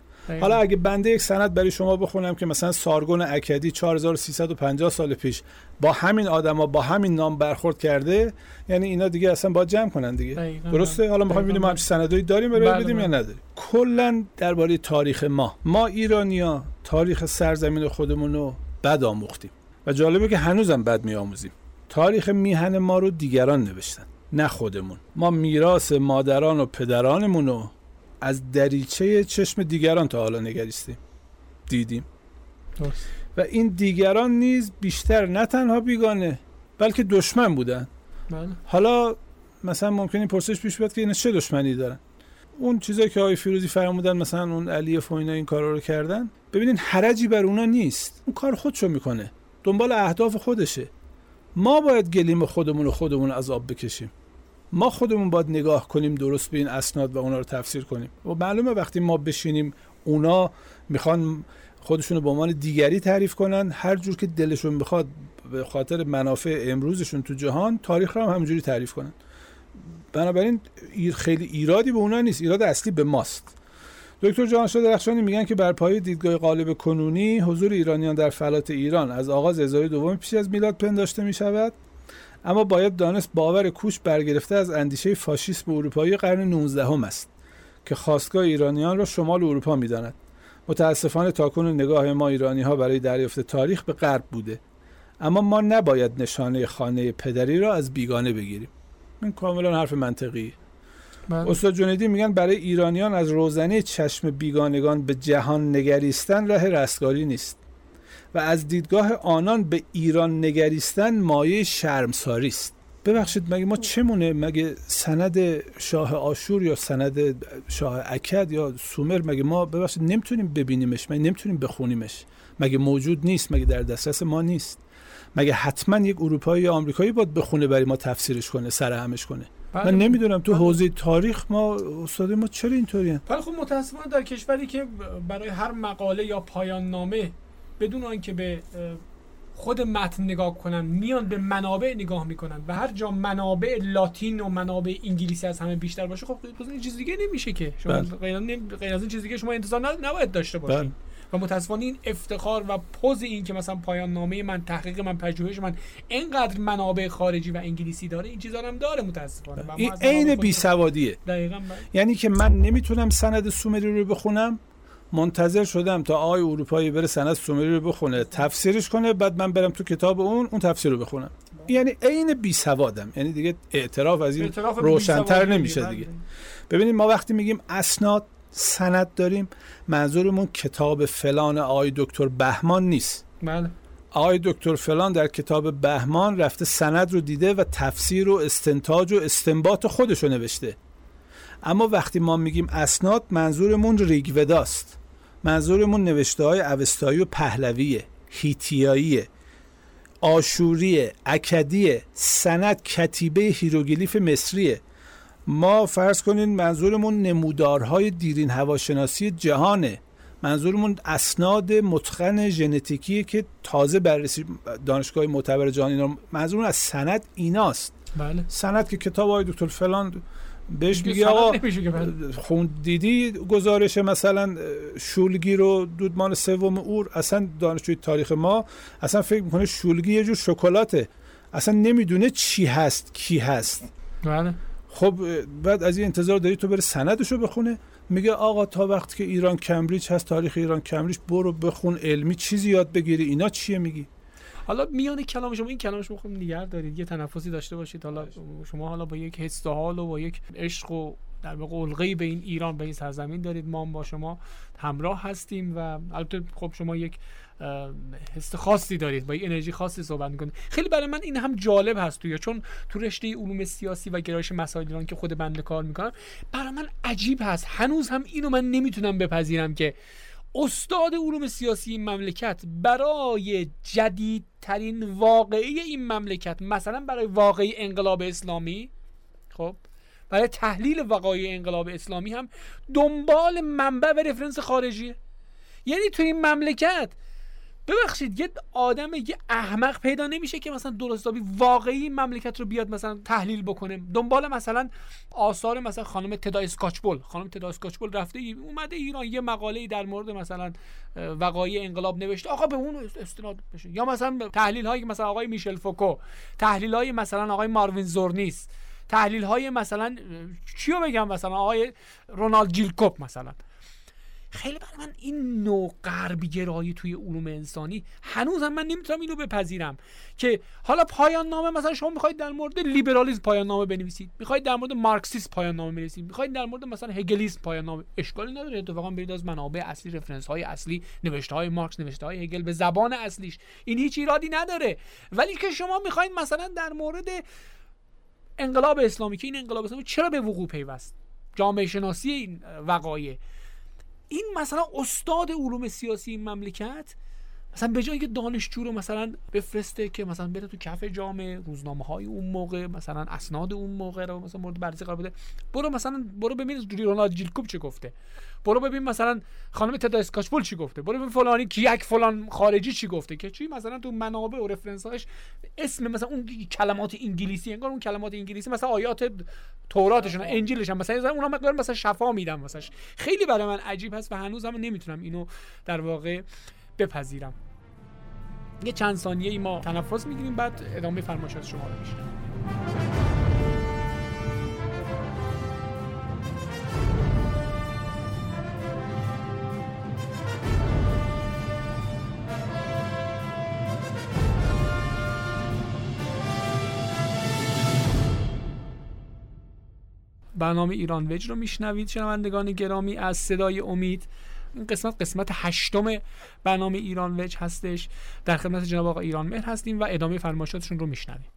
حالا اگه بنده یک سند برای شما بخونم که مثلا سارگون اکدی 4350 سال پیش با همین آدما با همین نام برخورد کرده یعنی اینا دیگه اصلا با جمع کنن دیگه. درسته؟ حالا می‌خوایم ببینیم ما همچین سندایی داریم برای بله، بدیم یا بله. نداریم. کلا درباره تاریخ ما. ما ایرانیا تاریخ سرزمین خودمون رو بد آموختیم و جالبه که هنوزم بد میآموزیم. تاریخ میهن ما رو دیگران نوشتن نه خودمون. ما میراث مادران و پدرانمون رو از دریچه چشم دیگران تا حالا نگریستیم دیدیم. و این دیگران نیز بیشتر نه تنها بیگانه بلکه دشمن بودن. بله. حالا مثلا ممکنه پرسش پیش بیاد که اینا چه دشمنی دارن؟ اون چیزایی که آقای فیروزی فرمودن مثلا اون علی فوینا این کارا رو کردن ببینین حرجی بر اونا نیست. اون کار خودشو می‌کنه. دنبال اهداف خودشه. ما باید گلیم خودمون رو خودمون از آب بکشیم. ما خودمون باید نگاه کنیم درست به این اسناد و اونا رو تفسیر کنیم. و معلومه وقتی ما بشینیم اونا می‌خوان خودشون رو به عنوان دیگری تعریف کنن هر جور که دلشون می‌خواد به خاطر منافع امروزشون تو جهان تاریخ رو هم همینجوری تعریف کنن. بنابراین خیلی ایرادی به اونا نیست ایراد اصلی به ماست. دکتر جهانشاه درخشانی میگن که بر پایه دیدگاه غالب کنونی حضور ایرانیان در فلات ایران از آغاز هزاره دوم پیش از میلاد پنداشته می شود اما باید دانست باور کوش برگرفته از اندیشه فاشیسم اروپایی قرن 19 هم است که خواستگاه ایرانیان را شمال اروپا می‌داند. متاسفانه تاکنون نگاه ما ایرانی ها برای دریافت تاریخ به غرب بوده. اما ما نباید نشانه خانه پدری را از بیگانه بگیریم. این کاملا حرف منطقی. بله. استاد جنیدی میگن برای ایرانیان از روزنه چشم بیگانگان به جهان نگریستن راه رستگاری نیست. و از دیدگاه آنان به ایران نگریستن مایه شرمساری است. ببخشید مگه ما چمونه؟ مگه سند شاه آشور یا سند شاه اکد یا سومر مگه ما ببخشید نمی‌تونیم ببینیمش مگه نمی‌تونیم بخونیمش؟ مگه موجود نیست مگه در دسترس ما نیست؟ مگه حتما یک اروپایی یا آمریکایی باید بخونه برای ما تفسیرش کنه سرهمش کنه؟ من بله. نمی‌دونم تو بله. حوزه تاریخ ما استاد ما چرا اینطوریه؟ ولی خب متاسفانه در کشوری که برای هر مقاله یا پایان نامه بدون آنکه به خود متن نگاه کنن میان به منابع نگاه می‌کنن و هر جا منابع لاتین و منابع انگلیسی از همه بیشتر باشه خب این چیز دیگه نمیشه که. شما بله. غیر از این چیز دیگه شما انتظار نباید داشته باشید بله. و متاسفانه این افتخار و پوز این که مثلا پایان نامه من تحقیق من پژوهش من اینقدر منابع خارجی و انگلیسی داره این چیزا هم داره متاسفانه. این عین بیسوادیه. دقیقاً یعنی که من نمی‌تونم سند سومری رو بخونم منتظر شدم تا آقای اروپایی بره سند سومری رو بخونه تفسیرش کنه بعد من برم تو کتاب اون اون تفسیر رو بخونم. یعنی عین بی سوادم. یعنی دیگه اعتراف از این روشنتر نمیشه دیگه. ببینید ما وقتی میگیم اسناد سند داریم منظورمون کتاب فلان آقای دکتر بهمان نیست. بله. آقای دکتر فلان در کتاب بهمان رفته سند رو دیده و تفسیر و استنتاج و استنباط خودش رو نوشته. اما وقتی ما میگیم اسناد منظورمون ریگوداست. منظورمون نوشته های اوستایی و پهلویه هیتیاییه آشوریه اکدیه سند کتیبه هیروگلیف مصریه. ما فرض کنین منظورمون نمودارهای دیرین هواشناسی جهانه. منظورمون اسناد متقن ژنتیکی که تازه بررسی دانشگاه معتبر جهانی منظورمون از سند ایناست. بله. سند که کتاب های دکتر فلان بهش میگه آقا خون دیدی گزارش مثلا شولگی رو دودمان سوم اور اصلا دانشجوی تاریخ ما اصلا فکر می‌کنه شولگی یه جور شکلاته. اصلا نمی‌دونه چی هست کی هست. بله. خب بعد از این انتظار داری تو بره سندشو بخونه. میگه آقا تا وقتی که ایران کمبریج هست تاریخ ایران کمبریج برو بخون علمی چیزی یاد بگیری اینا چیه میگی؟ حالا میان کلام شما این کلام شما خب نگه دارید یه تنفسی داشته باشید. حالا شما حالا با یک حس و حال و با یک عشق و در واقع به این ایران به این سرزمین دارید. ما با شما همراه هستیم و البته خب شما یک حس خاصی دارید با یک انرژی خاصی صحبت می‌کنید. خیلی برای من این هم جالب هست توی چون تو رشته علوم سیاسی و گرایش مسائل ایران که خود بنده کار می‌کنم برای من عجیب هست. هنوز هم اینو من نمی‌تونم بپذیرم که استاد علوم سیاسی این مملکت برای جدیدترین واقعی این مملکت مثلا برای واقعی انقلاب اسلامی خب برای تحلیل وقایع انقلاب اسلامی هم دنبال منبع و رفرنس خارجیه. یعنی تو این مملکت ببخشید یه آدم یه احمق پیدا نمیشه که مثلا درستابی واقعی مملکت رو بیاد مثلا تحلیل بکنه. دنبال مثلا آثار مثلا خانم تدا اسکاچبول. خانم تدا اسکاچبول رفته اومده ایران یه مقاله در مورد مثلا وقایع انقلاب نوشته. آقا به اون استناد بشه. یا مثلا تحلیل هایی مثلا آقای میشل فوکو تحلیل های مثلا آقای ماروین زورنیس تحلیل های مثلا چیو بگم مثلا آقای رونالد جیلکوب مثلا. خیلی برای من این نوع غربی گرایی توی علوم انسانی هنوزم من نمی‌تونم اینو بپذیرم که حالا پایان نامه مثلا شما می‌خواید در مورد لیبرالیسم پایان نامه بنویسید می‌خواید در مورد مارکسیسم پایان نامه بنویسید می‌خواید در مورد مثلا هگلیسم پایان نامه اشکالی نداره اتفاقا برید از منابع اصلی رفرنس های اصلی نوشته های مارکس نوشته های هگل به زبان اصلیش. این هیچ ایرادی نداره. ولی که شما می‌خواید مثلا در مورد انقلاب اسلامی که این انقلاب اسلامی چرا به وقوع پیوست؟ جامعه شناسی این وقایع. این مثلا استاد علوم سیاسی این مملکت مثلا به جای که دانشجو رو مثلا بفرسته که مثلا بره تو کف جامعه روزنامه های اون موقع مثلا اسناد اون موقع رو مثلا مورد بررسی قرار بده. برو مثلا برو ببین رونالد جیلکوب چه گفته. برو ببین مثلا خانم تدا اسکاشپول چی گفته. برو ببین فلانی کیک فلان خارجی چی گفته. که چی؟ مثلا تو منابع و رفرنس هاش اسم مثلا اون کلمات انگلیسی انگار اون کلمات انگلیسی مثلا آیات توراتشون انجیلش هم. مثلا اونا مقدار مثلا شفا میدن مثلا خیلی برای من عجیب هست و هنوزم نمی‌تونم اینو در واقع بپذیرم. یه چند ثانیه ای ما تنفس می‌گیریم بعد ادامه فرمایشات شما رو میشنیم برنامه ایران وج رو میشنوید. شنوندگان گرامی از صدای امید این قسمت قسمت هشتم برنامه ایران وج هستش. در خدمت جناب آقا ایران مهر هستیم و ادامه فرمایشاتشون رو میشنویم.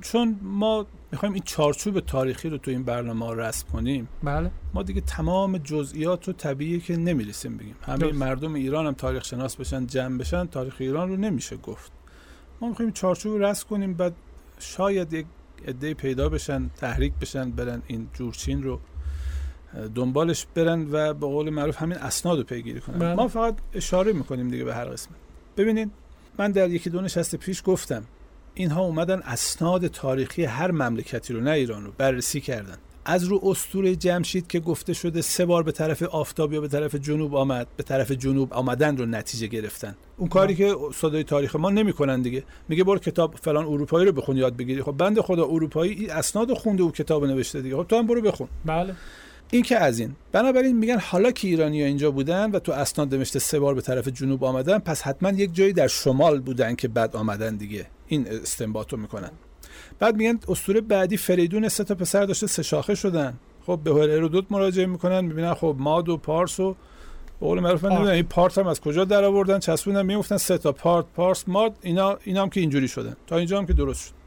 چون ما می‌خوایم این چارچوب تاریخی رو تو این برنامه رسم کنیم بله. ما دیگه تمام جزئیات رو طبیعی که نمی‌رسیم بگیم. همه مردم ایران هم تاریخ شناس بشن جمع بشن تاریخ ایران رو نمیشه گفت. ما می‌خوایم چارچوب رسم کنیم بعد شاید یک عده پیدا بشن تحریک بشن برن این جورچین رو دنبالش برن و به قول معروف همین اسناد رو پیگیری کنن. بله. ما فقط اشاره می‌کنیم دیگه به هر قسمت. ببینید من در یکی دو نشست پیش گفتم اینها اومدن اسناد تاریخی هر مملکتی رو نه ایران رو بررسی کردن. از رو استوره جمشید که گفته شده سه بار به طرف آفتاب یا به طرف جنوب آمد به طرف جنوب آمدن رو نتیجه گرفتن. اون کاری که استادای تاریخ ما نمی‌کنن دیگه. میگه برو کتاب فلان اروپایی رو بخون یاد بگیری. خب بنده خدا اروپایی اسناد خونده او کتاب نوشته دیگه. خب تو هم برو بخون. بله. این که از این. بنابراین میگن حالا که ایرانی ها اینجا بودن و تو اسناد نوشته سه بار به طرف جنوب آمدن پس حتما یک جایی در شمال بودن که بعد آمدن دیگه. این استنباطو می‌کنن. بعد میگن اسطوره بعدی فریدون سه تا پسر داشته سه شاخه شدن. خب به هرودوت مراجعه می‌کنن می‌بینن خب ماد و پارس و به قول معروف من این پارت هم از کجا در آوردن چسبوندن می‌گفتن سه تا پارت پارس ماد اینا اینا هم که اینجوری شدن. تا اینجا هم که درست شد.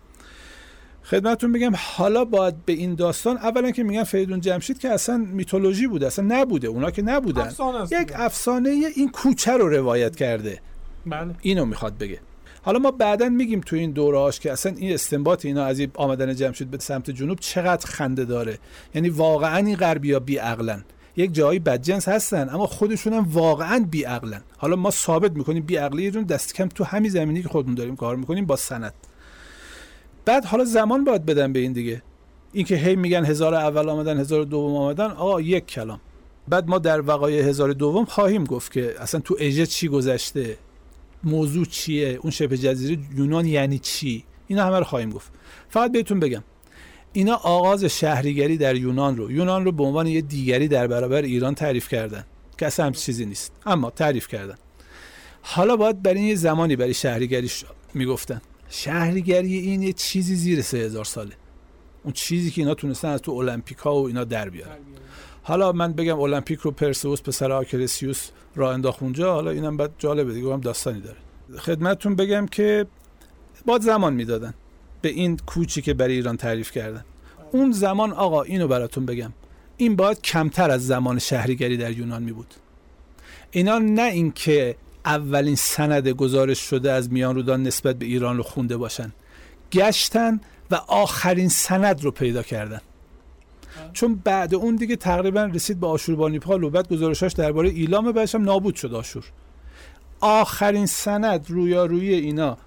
خدمتتون بگم حالا باید به این داستان اولا که میگن فریدون جمشید که اصلا میتولوژی بوده اصلا نبوده اونا که نبودن. افسانه یک افسانه این کوچه رو روایت کرده. بله. اینو می‌خواد بگه. حالا ما بعدا میگیم تو این دورهاش که اصلا این استنباط اینا از این آمدن جمشید به سمت جنوب چقدر خنده داره. یعنی واقعا این غربیا بی عقلن یک جایی بدجنس هستن اما خودشون هم واقعا بی عقلن حالا ما ثابت می‌کنیم بی عقلی دست کم تو همین زمینی که خودمون داریم کار می‌کنیم با سند. بعد حالا زمان باید بدن به این دیگه. این که هی میگن هزار اول آمدن هزار دوم آمدن آقا یک کلام. بعد ما در وقایع هزار دوم خواهیم گفت که اصلا تو اژه چی گذشته؟ موضوع چیه؟ اون شبه جزیره یونان یعنی چی؟ اینا همه رو خواهیم گفت. فقط بهتون بگم. اینا آغاز شهریگری در یونان رو یونان رو به عنوان یه دیگری در برابر ایران تعریف کردن که اصلا هم چیزی نیست. اما تعریف کردن. حالا باید برای یه زمانی برای شهریگری می‌گفتن. شهریگری این یه چیزی زیر سه هزار ساله. اون چیزی که اینا تونستن از تو المپیکا و اینا در بیارن. حالا من بگم المپیک رو پرسئوس پسر آکرسیوس را انداخت اونجا حالا اینم بعد جالبه دیگه هم داستانی داره. خدمتتون بگم که با زمان می‌دادن به این کوچی که برای ایران تعریف کردن. اون زمان آقا اینو براتون بگم. این باید کمتر از زمان شهریگری در یونان می بود اینا نه اینکه اولین سند گزارش شده از میان رودان نسبت به ایران رو خونده باشن. گشتن و آخرین سند رو پیدا کردن. چون بعد اون دیگه تقریبا رسید به آشوربانیپال و بعد گزارشاش درباره ایلام بعدش هم نابود شد آشور. آخرین سند رویارویی اینا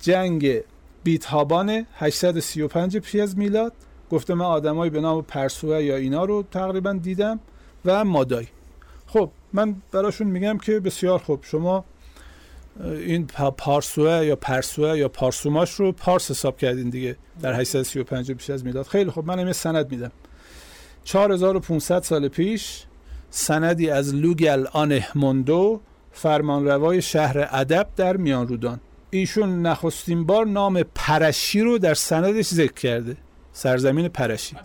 جنگ بیتابان 835 پیش از میلاد گفته من آدمایی به نام پرسوه یا اینا رو تقریبا دیدم و مادای. خب من براشون میگم که بسیار خوب. شما این پارسوه یا پرسوه یا پارسوماش رو پارس حساب کردین دیگه در 835 پیش از میلاد. خیلی خب من یه سند میدم. 4500 سال پیش سندی از لوگل آنهموندو فرمانروای شهر ادب در میان رودان. ایشون نخستین بار نام پرشی رو در سندش ذکر کرده. سرزمین پرشی.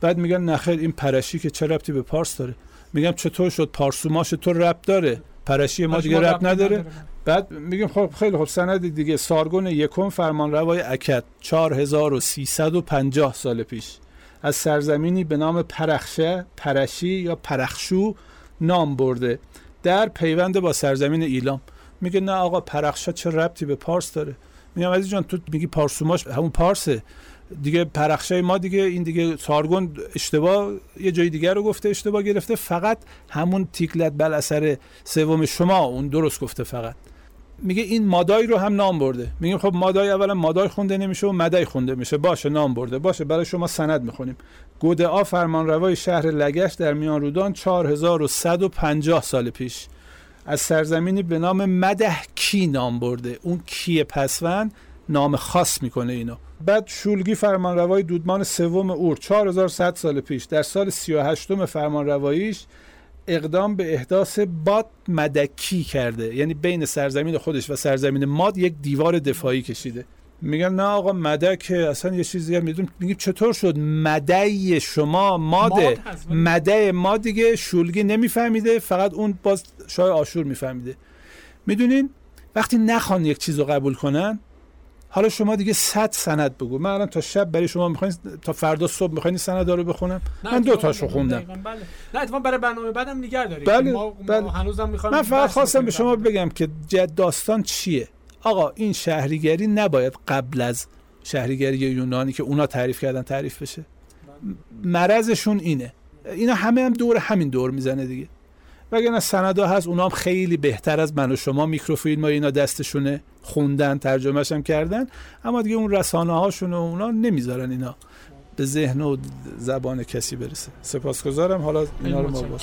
بعد میگن نخیر این پرشی که چه ربطی به پارس داره؟ میگم چطور شد؟ پارسوماش تو ربط داره؟ پرشی ما دیگه ربط نداره؟ بعد میگم خب خیلی خب سند دیگه سارگون یکم فرمانروای اکد 4350 سال پیش. از سرزمینی به نام پرخشه پرشی یا پرخشو نام برده. در پیوند با سرزمین ایلام. میگه نه آقا پرخشه چه ربطی به پارس داره؟ میگم عزیز جان تو میگی پارسوماش همون پارسه. دیگه پرخشه ما دیگه این دیگه سارگون اشتباه یه جای دیگر رو گفته اشتباه گرفته فقط همون تیکلت بل اثر سوم شما اون درست گفته فقط. میگه این مادای رو هم نام برده. میگه خب مادای اولا مادای خونده نمیشه و مدای خونده میشه. باشه نام برده. باشه برای شما سند می‌خونیم. گوده فرمان روای شهر لگش در میان رودان 4150 سال پیش. از سرزمینی به نام مده کی نام برده؟ اون کی پسوند؟ نام خاص می‌کنه اینو. بعد شولگی فرمانروای دودمان سوم اور. 4100 سال پیش. در سال 38 فرمانرواییش اقدام به احداث باد مدکی کرده. یعنی بین سرزمین خودش و سرزمین ماد یک دیوار دفاعی کشیده. میگن نه آقا مدک اصلا یه چیزی هم میدون میگیم چطور شد؟ مدعی شما ماده. مده ما دیگه شولگی نمیفهمیده. فقط اون باز شای آشور میفهمیده. می‌دونین؟ وقتی نخوان یک چیز رو قبول کنن حالا شما دیگه صد سند بگو. من الان تا شب برای شما می‌خواین تا فردا صبح می‌خواین سند رو بخونم. من دو تاشو خوندم. بله. نه اتفاقا برای برنامه بعدم نگه داریم بله. ما, بله. هنوزم می‌خوام من فقط خواستم به شما بگم که جد داستان چیه؟ آقا این شهریگری نباید قبل از شهریگری یونانی که اونا تعریف کردن تعریف بشه. مرضشون اینه. اینا همه هم دور همین دور می‌زنه دیگه. وگرنه سندا هست اونا هم خیلی بهتر از من و شما میکروفیلم اینا دستشونه. خوندن ترجمهش هم کردن. اما دیگه اون رسانه هاشون و اونا نمی‌ذارن اینا به ذهن و زبان کسی برسه. سپاسگزارم. حالا اینا رو ما از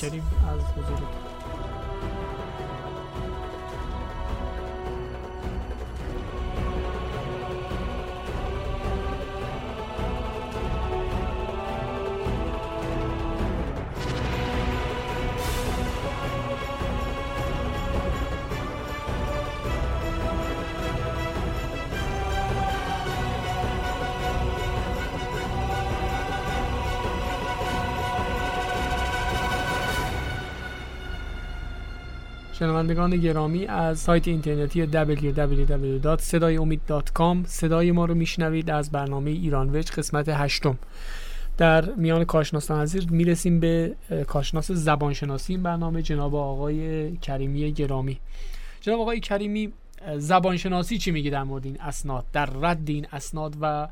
شنوندگان گرامی از سایت اینترنتی www.sedayeumid.com صدای ما رو میشنوید از برنامه ایران وچ قسمت هشتم. در میان کارشناس نظیر می‌رسیم به کارشناس زبانشناسی این برنامه جناب آقای کریمی گرامی. جناب آقای کریمی زبانشناسی چی میگه در مورد این اسناد؟ در رد این اسناد و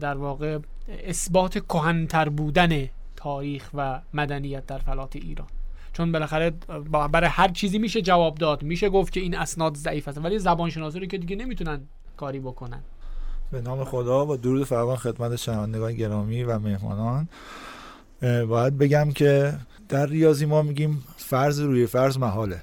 در واقع اثبات کهنتر بودن تاریخ و مدنیت در فلات ایران. چون بالاخره برای هر چیزی میشه جواب داد. میشه گفت که این اسناد ضعیف هست ولی زبان شناسی رو که دیگه نمی‌تونن کاری بکنن. به نام خدا با درود فراوان خدمت شنوندگان گرامی و مهمانان. باید بگم که در ریاضی ما میگیم فرض روی فرض محاله.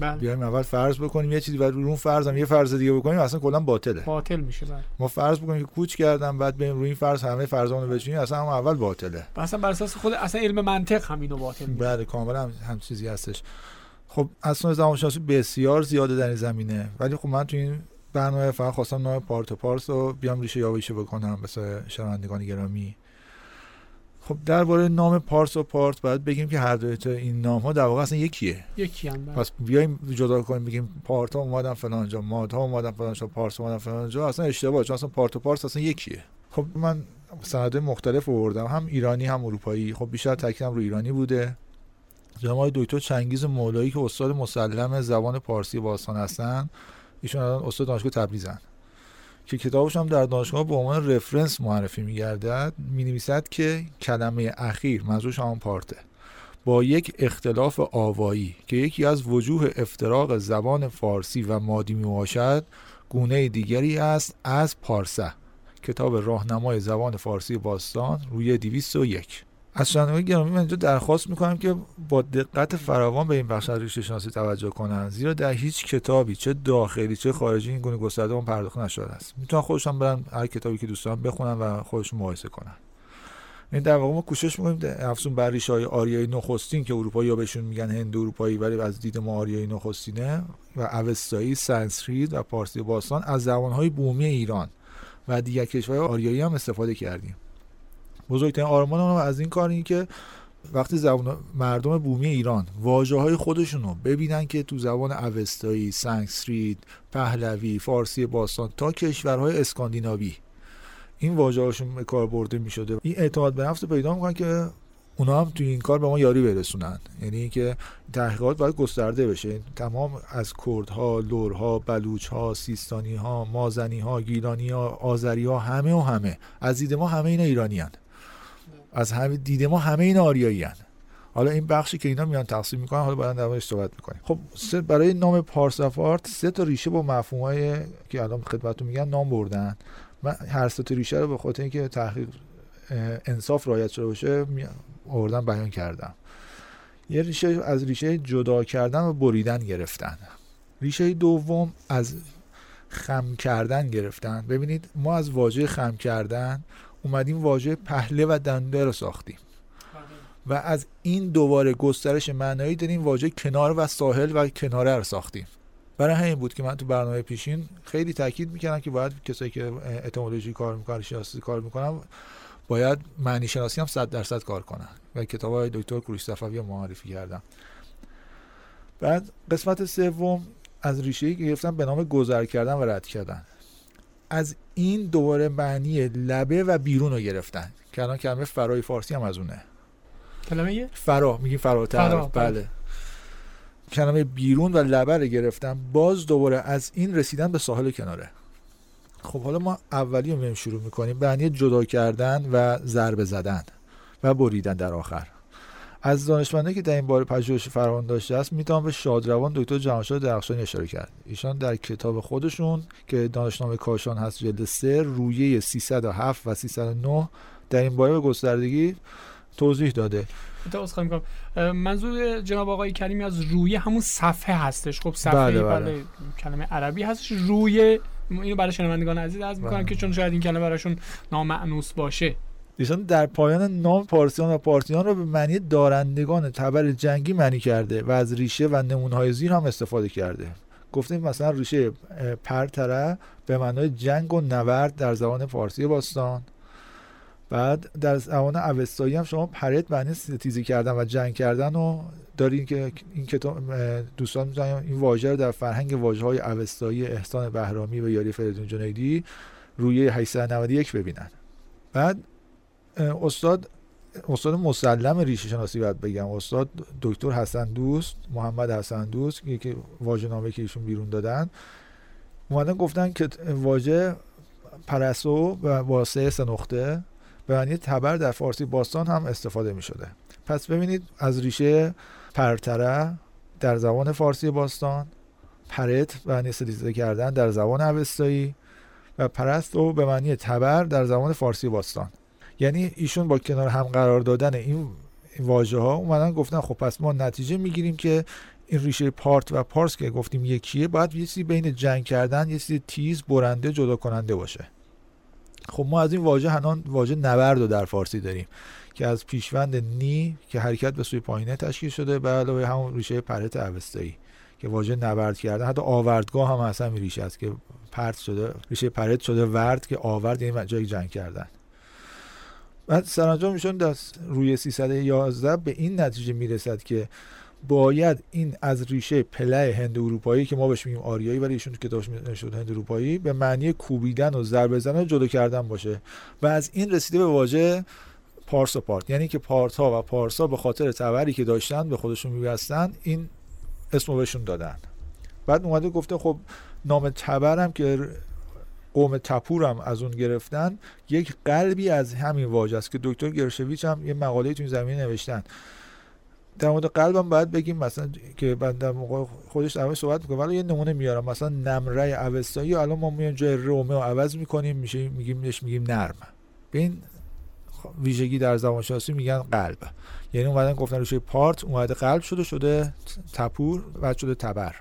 بله. بیایم اول فرض بکنیم یه چیزی بعد روی اون فرض هم یه فرض دیگه بکنیم اصلا کلا باطله. باطل میشه بله. ما فرض بکنیم که کوچ کردم بعد بریم روی این فرض همه فرضان رو بچینیم اصلا هم اول باطله. اصلا بر اساس خود اصلا علم منطق همینو باطل میشه بله کاملا هم, هم چیزی هستش. خب اصلا زبانشناسی بسیار زیاده در این زمینه. ولی خب من تو این برنامه فقط خواستم نام پارت پارس رو بیام ریشه یاویشه بکنم مثل شنوندگان گرامی. خب درباره نام پارس و پارت باید بگیم که هر دوی این نام ها در واقع اصلا یکیه. یکی هم بله. پس بیایم جدا کنیم بگیم پارت ها اومدن فلان جا ماد ها اومدن فلان جا پارس اومدن فلان جا اصلا اشتباهه چون اصلا پارت و پارس اصلا یکیه. خب من سند مختلف آوردم هم ایرانی هم اروپایی. خب بیشتر تاکیدم رو ایرانی بوده. جناب دکتر چنگیز مولایی که استاد مسلم زبان پارسی باستان هستن ایشون الان استاد دانشگاه تبریزن. که کتابش هم در دانشگاه به عنوان رفرنس معرفی میگردد می نویسد که کلمه اخیر منظورش همون پارته. با یک اختلاف آوایی که یکی از وجوه افتراق زبان فارسی و مادی می باشد گونه دیگری است از پارسه. کتاب راهنمای زبان فارسی باستان روی 201 از شنوندگان گرامی من اینجا درخواست می‌کنم که با دقت فراوان به این بخش از ریشه شناسی توجه کنن. زیرا در هیچ کتابی چه داخلی چه خارجی این گونه گسترده اون پرداخت نشده است. می‌تونن خودشون برن هر کتابی که دوست دارن بخونن و خودشون مقایسه کنن. این در واقع ما کوشش می‌کنیم افزون بر ریشه های آریایی نخستین که اروپایی یا بهشون میگن هند اروپایی ولی از دید ما آریایی نخستینه و اوستایی سانسکریت و پارسی باستان از زبانهای بومی ایران و دیگر کشورهای آریایی هم استفاده کردیم. بزرگترین آرمان رو از این کار این که وقتی زبان مردم بومی ایران واژه های خودشون رو ببینن که تو زبان اوستایی، سانسکریت، پهلوی، فارسی باستان تا کشورهای اسکاندیناوی این واژه هاشون کار برده می شده این اعتماد به نفس پیدا می‌کنن که اونا هم توی این کار به ما یاری برسونن. یعنی اینکه تحقیقات باید گسترده بشه. تمام از کردها، لورها، بلوچها، سیستانیها، مازنیها، گیلانیها، آذریها همه و همه. از دید ما همه اینا ایرانی از همه دیده ما همه این آریایی هن. حالا این بخشی که اینا میان تقسیم می‌کنن حالا بعدا در صحبت می‌کنیم. خب برای نام پارسافارت سه تا ریشه با مفهومای که الان خدمتتون میگن نام بردن. من هر سه تا ریشه رو به خاطر اینکه تحقیق انصاف رعایت شده باشه آوردن بیان کردم. یه ریشه از ریشه جدا کردن و بریدن گرفتن. ریشه دوم از خم کردن گرفتن. ببینید ما از واژه خم کردن اومدیم واژه پهله و دنده رو ساختیم. و از این دوباره گسترش معنایی داریم واژه کنار و ساحل و کناره رو ساختیم. برای همین بود که من تو برنامه پیشین خیلی تاکید می‌کردم که باید کسایی که اتمولوژی کار می‌کنن شناسی کار می‌کنن باید معنی شناسی هم 100 درصد کار کنن. و کتاب های دکتر کوروش صفوی معرفی کردم. بعد قسمت سوم از ریشه که گرفتم به نام گذر کردن و رد کردن. از این دوباره معنی لبه و بیرون رو گرفتن. که الان کلمه فرای فارسی هم از اونه. کلمه فرا میگیم فراتر. فرا. بله. بله. کلمه بیرون و لبه رو گرفتن. باز دوباره از این رسیدن به ساحل کناره. خب حالا ما اولی رو شروع می‌کنیم. معنی جدا کردن و ضربه زدن و بریدن در آخر. از دانشمندانی که در این باره پژوهش فراوان داشته است می‌تونم به شادروان دکتر جهانشاه درخشانی اشاره کرد. ایشان در کتاب خودشون که دانشنامه کاشان هست جلد 3 رویه 307 و 309 در این باره به گستردگی توضیح داده. منظور جناب آقای کریمی از روی همون صفحه هستش. خب صفحه بله, بله. بله. کلمه عربی هستش. روی اینو برای شنوندگان عزیز عرض می‌کنم بله. که چون شاید این کلمه براشون نامعنوس باشه. ایشان در پایان نام پارسیان و پارسیان رو به معنی دارندگان تبر جنگی معنی کرده و از ریشه و نمونهای زیر هم استفاده کرده. گفتیم مثلا ریشه پرتره به معنای جنگ و نورد در زبان فارسی باستان. بعد در زبان اوستایی هم شما پرت معنی تیزی کردن و جنگ کردن و دارین که این کتاب دوستان می‌تونن این واژه رو در فرهنگ واژه های اوستایی احسان بهرامی و یاری فریدون جنیدی روی 891 ببینن. بعد استاد استاد مسلم ریشه شناسی باید بگم. استاد دکتر حسن دوست محمد حسن دوست که واژه نامه که ایشون بیرون دادن. اومدن گفتن که واژه پرسو و واسه سه نقطه به معنی تبر در فارسی باستان هم استفاده می شده پس ببینید از ریشه پرتره در زبان فارسی باستان پرت به معنی کردن در زبان اوستایی و پرستو به معنی تبر در زبان فارسی باستان. یعنی ایشون با کنار هم قرار دادن این واژه ها اومدن گفتن خب پس ما نتیجه می‌گیریم که این ریشه پارت و پارس که گفتیم یکیه باید یه چیزی بین جنگ کردن یه چیزی تیز برنده جدا کننده باشه. خب ما از این واژه هنان واژه نبرد رو در فارسی داریم که از پیشوند نی که حرکت به سوی پایینه تشکیل شده به علاوه همون ریشه پرت اوستایی که واژه نبرد کردن. حتی آوردگاه هم اصلا ریشه است که پرت شده ریشه پرت شده ورد که آورد یعنی جای جنگ کردن. بعد سرانجام ایشون دست روی 311 به این نتیجه می‌رسد که باید این از ریشه پله هند اروپایی که ما بهش میگیم آریایی ولی ایشون کتابش شد هند اروپایی به معنی کوبیدن و ضربه زدن و جدا کردن باشه. و از این رسیده به واژه پارس و پارت. یعنی که پارت ها و پارسا به خاطر تبری که داشتن به خودشون میبستن این اسمو بهشون دادن. بعد اومده گفته خب نام تبرم که قوم تپور هم از اون گرفتن یک قلبی از همین واژه است که دکتر گرشویچ هم یه مقاله تو این زمینه نوشتن. در مورد قلبم باید بگیم مثلا که بعد در موقع خودش در صحبت می‌کنه ولی یه نمونه میارم. مثلا نمره اوستایی الان ما میایم جای رومه و عوض می‌کنیم میشه میگیم نش میگیم نرم. به این ویژگی در زبان شناسی میگن قلب. یعنی اومدن گفتن روش پارت اومده قلب شده شده تپور و شده تبر.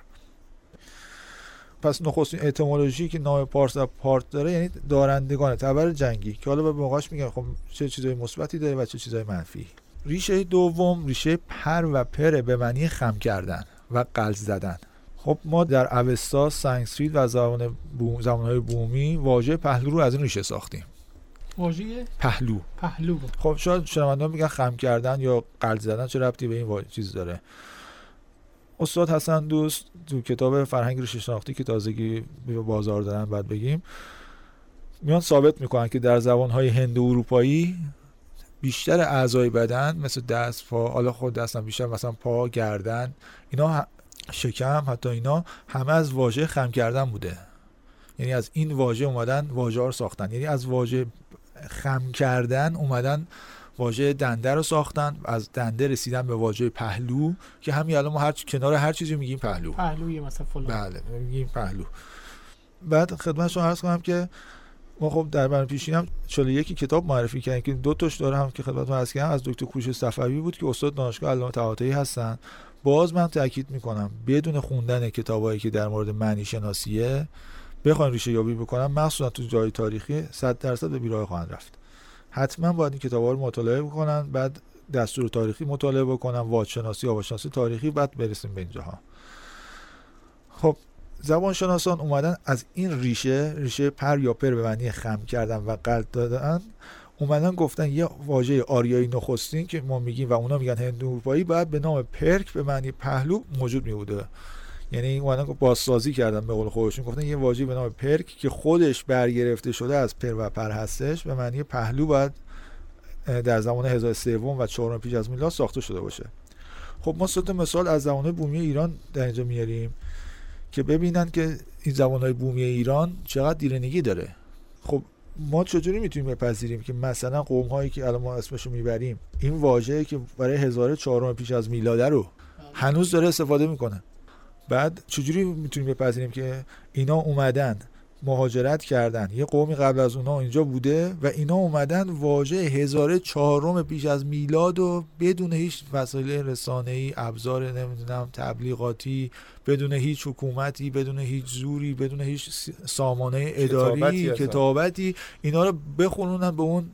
پس نخستین اتمولوژی که نام پارس و پارت داره یعنی دارندگان تبر جنگی. که حالا به موقعش میگن خب چه چیزای مثبتی داره و چه چیزای منفی. ریشه دوم ریشه پر و پر به معنی خم کردن و قلز زدن. خب ما در اوستا سنگسکریت و زبان بوم زبانهای بومی واژه پهلو رو از این ریشه ساختیم. واژه پهلو. پهلو. خب شاید شنوندگان میگن خم کردن یا قلز زدن چه ربطی به این چیز داره؟ استاد حسن دوست تو کتاب فرهنگ ریشه شناختی که تازگی به بازار دارن بعد بگیم میان ثابت می‌کنن که در زبانهای هند و اروپایی بیشتر اعضای بدن مثل دست پا حالا خود دستم بیشتر مثلا پا گردن اینا شکم حتی اینا همه از واژه خم کردن بوده. یعنی از این واژه اومدن واژه ساختن. یعنی از واژه خم کردن اومدن واژه دنده رو ساختن از دنده رسیدن به واژه پهلو که همین الان ما هر کنار هر چیزی میگیم پهلو. پهلوی مثلا فلان. بله میگیم پهلو. بعد خدمتتون عرض کنم که ما خب در برنامه پیشین هم یکی کتاب معرفی کردیم که دو تاش داره هم که خدمتتون عرض کردم. از دکتر کوش صفوی بود که استاد دانشگاه علامه طباطبایی هستن. باز من تاکید می‌کنم بدون خوندن کتابایی که در مورد معنی شناسیه بخواین ریشه یابی بکنم مخصوصا تو جای تاریخی 100 درصد به بیراه خواهند رفت. حتما باید این کتابا رو مطالعه بکنن بعد دستور تاریخی مطالعه بکنن واجشناسی آواشناسی تاریخی بعد برسیم به اینجاها. خب زبان شناسان اومدن از این ریشه ریشه پر یا پر به معنی خم کردن و قلب دادن اومدن گفتن یه واژه آریایی نخستین که ما میگیم و اونا میگن هندو اروپایی باید به نام پرک به معنی پهلو موجود میبوده. یعنی اومدن بازسازی کردن به قول خودشون. گفتن یه واژه به نام پرک که خودش برگرفته شده از پر و پر هستش به معنی پهلو باید در زمان هزار سوم و چهارم پیش از میلاد ساخته شده باشه. خب ما سه مثال از زمان بومی ایران در اینجا میاریم که ببینن که این زبانهای بومی ایران چقدر دیرنگی داره. خب ما چجوری می‌تونیم بپذیریم که مثلا قوم هایی که الان ما اسمشو می‌بریم این واژه که برای هزار چهارم پیش از میلاده رو هنوز داره استفاده می‌کنه؟ بعد چجوری می‌تونیم بپذیریم که اینا اومدن مهاجرت کردن؟ یه قومی قبل از اونها اینجا بوده و اینا اومدن واژه هزاره چهارم پیش از میلاد و بدون هیچ وسایل رسانه ای ابزار نمی‌دونم تبلیغاتی بدون هیچ حکومتی بدون هیچ زوری بدون هیچ سامانه اداری کتابتی. اینا رو بخونونن به اون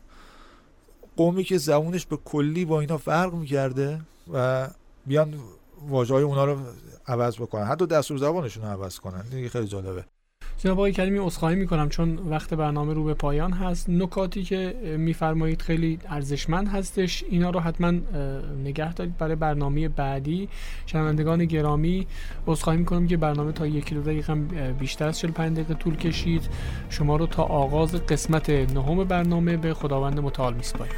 قومی که زبونش به کلی با اینا فرق می‌کرده و بیان واژه های اونا رو عوض بکنن. حتی دستور زبانشون رو عوض کنن. دیگه خیلی جالبه. جناب آقای کریمی عذرخواهی می‌کنم چون وقت برنامه رو به پایان هست. نکاتی که میفرمایید خیلی ارزشمند هستش. اینا رو حتما نگه دارید برای برنامه بعدی. شنوندگان گرامی عذرخواهی می‌کنم که برنامه تا یکی دو دقیقه بیشتر از 45 دقیقه طول کشید. شما رو تا آغاز قسمت نهم برنامه به خداوند متعال میسپاریم.